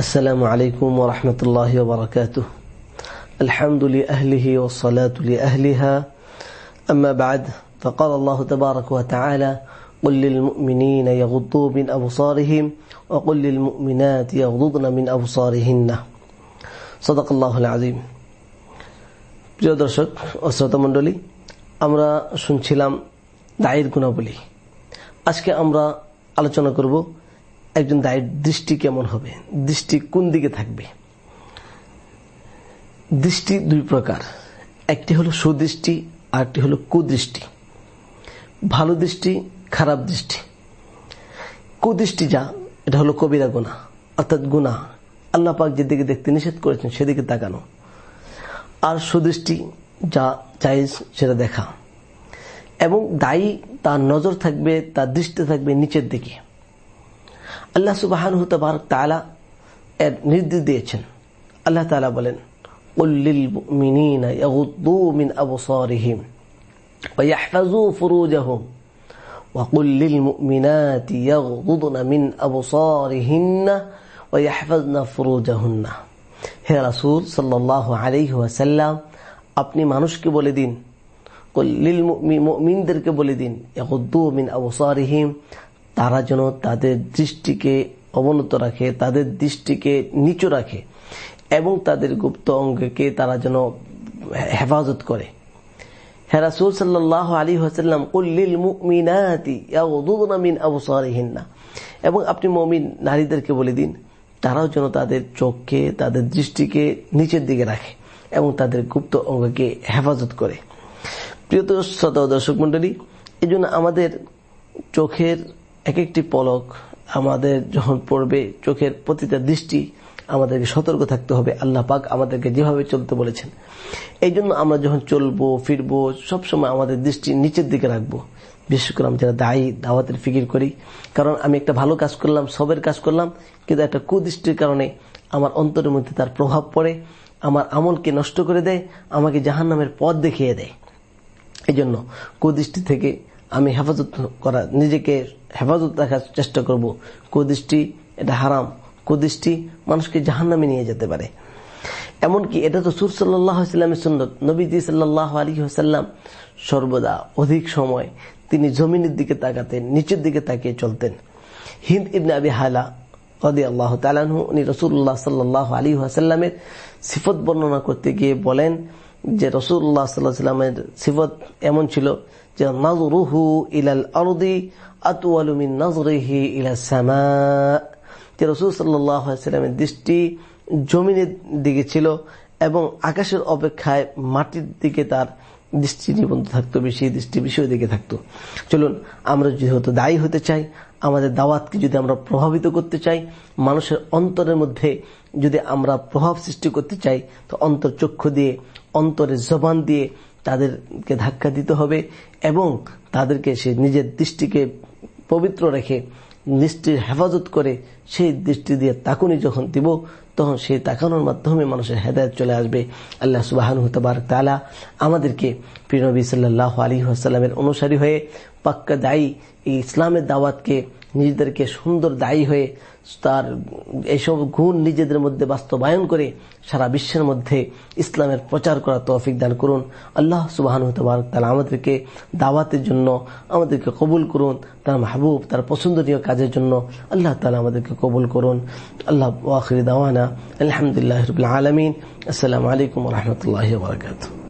السلام عليكم ورحمة الله وبركاته الحمد لأهله والصلاة لأهلها أما بعد فقال الله تبارك وتعالى قل للمؤمنين يغضوا من أبصارهم وقل للمؤمنات يغضضن من أبصارهن صدق الله العظيم প্রিয় দর্শক ও শ্রোতা মণ্ডলী আমরা শুনছিলাম দায়ের গুণাবলী আজকে আমরা আলোচনা করব একজন দায়ের দৃষ্টি কেমন হবে? দৃষ্টি কোন দিকে থাকবে? দৃষ্টি দুই প্রকার। একটি হলো সুদৃষ্টি আর একটি হলো কুদৃষ্টি। ভালো দৃষ্টি, খারাপ দৃষ্টি। কুদৃষ্টি যা, এটা হলো কবিরা গুণা অর্থাৎ গুণা আল্লাহ পাক যেদিকে দেখতে নিষেধ করেছেন, সেদিকে তাকানো। আর সুদৃষ্টি যা চাইজ সেটা দেখা। এবং দায়ী, তার নজর থাকবে, তার দৃষ্টি থাকবে নিচের দিকে। আল্লাহ সুবাহান তালা এর নির্দেশ দিয়েছেন আল্লাহ তালা বলেন للمؤمنين يغضوا من أبصارهم ويحفظوا فروجهم وقل للمؤمنات يغضضن من أبصارهن ويحفظن فروجهن হে রাসূল সাল্লাল্লাহু আলাইহি ওয়াসাল্লাম আপনি মানুষকে বলে দিন লিল মুমিনদেরকে বলে দিন ইয়াগুদ্দু মিন আবসারিহিম তারা যেন তাদের দৃষ্টিকে অবনত রাখে, তাদের দৃষ্টিকে নিচু রাখে এবং তাদের গুপ্ত অঙ্গকে তারা যেন হেফাজত করে। হেরাসুল সাল্লাহ আলী হাসাল্লাম কুল্লিল মুমিনাতি মিন আবসারিহিন্না। এবং আপনি মমিন নারীদেরকে বলে দিন, তারাও যেন তাদের চোখকে, তাদের দৃষ্টিকে নিচের দিকে রাখে এবং তাদের গুপ্ত অঙ্গকে হেফাজত করে। প্রিয় শ্রোতা দর্শক মন্ডলী এই জন্য আমাদের চোখের এক একটি পলক আমাদের যখন পড়বে, চোখের প্রতিটা দৃষ্টি আমাদেরকে সতর্ক থাকতে হবে। আল্লাহ পাক আমাদেরকে যেভাবে চলতে বলেছেন। এই জন্য আমরা যখন চলবো, ফিরবো, সবসময় আমাদের দৃষ্টি নিচের দিকে রাখব। বিশেষ করে আমি যারা দায়ী, দাওয়াতের ফিকির করি, কারণ আমি একটা ভালো কাজ করলাম, সবের কাজ করলাম, কিন্তু একটা কুদৃষ্টির কারণে আমার অন্তরের মধ্যে তার প্রভাব পড়ে, আমার আমলকে নষ্ট করে দেয়, আমাকে জাহান নামের পথ দেখিয়ে দেয়। এই জন্য কুদৃষ্টি থেকে আমি হেফাজত করা, নিজেকে হেফাজত রাখার চেষ্টা করব। কুদৃষ্টি, এটা হারাম। কুদৃষ্টি মানুষকে জাহান নামে নিয়ে যেতে পারে। এমনকি এটা তো সুর সাল্লামের সুন্নত। নবীজি সাল্লাহ আলী হাসাল্লাম সর্বদা অধিক সময় তিনি জমিনের দিকে তাকাতেন, নিচের দিকে তাকিয়ে চলতেন। হিন্দ ইবনে আবি হালা আল্লাহ উনি রসুল্লাহ সাল্লাহ আলী সিফত বর্ণনা করতে গিয়ে বলেন যে রসুল্লাহ সাল্লাহ সাল্লামের সিফত এমন ছিল যে নাজরুহু ইলাল আরদি আতুয়ালুমিন নাজরিহি ইলা সামা। যে রসুল সাল্লামের দৃষ্টি জমিনের দিকে ছিল এবং আকাশের অপেক্ষায় মাটির দিকে তার দৃষ্টি নিবন্ধ থাকতো বেশি দৃষ্টি বিষয় দিকে থাকতো। চলুন, আমরা যেহেতু দায়ী হতে চাই, আমাদের দাওয়াতকে যদি আমরা প্রভাবিত করতে চাই, মানুষের অন্তরের মধ্যে যদি আমরা প্রভাব সৃষ্টি করতে চাই, তো অন্তর চক্ষু দিয়ে অন্তরের জবান দিয়ে তাদেরকে ধাক্কা দিতে হবে এবং তাদেরকে সে নিজের দৃষ্টিকে পবিত্র রেখে দৃষ্টির হেফাজত করে সেই দৃষ্টি দিয়ে তাকুনি যখন দিব তখন সেই তাকানোর মাধ্যমে মানুষের হেদায়ত চলে আসবে। আল্লাহ সুবাহান হতবার তালা আমাদেরকে প্রিয়নবী সাল্লাহ আলী আসাল্লামের অনুসারী হয়ে পাক্কা দায়ী এই ইসলামের দাওয়াতকে নিজেদেরকে সুন্দর দায়ী হয়ে তার এইসব গুণ নিজেদের মধ্যে বাস্তবায়ন করে সারা বিশ্বের মধ্যে ইসলামের প্রচার করা তৌফিক দান করুন। আল্লাহ সুবাহান তালা আমাদেরকে দাওয়াতের জন্য আমাদেরকে কবুল করুন, তার মাহবুব, তার পছন্দনীয় কাজের জন্য আল্লাহ তালা আমাদেরকে কবুল করুন। আল্লাহ ওয়াখির দাওয়ানা الحمد لله رب العالمين. السلام عليكم ورحمة الله وبركاته.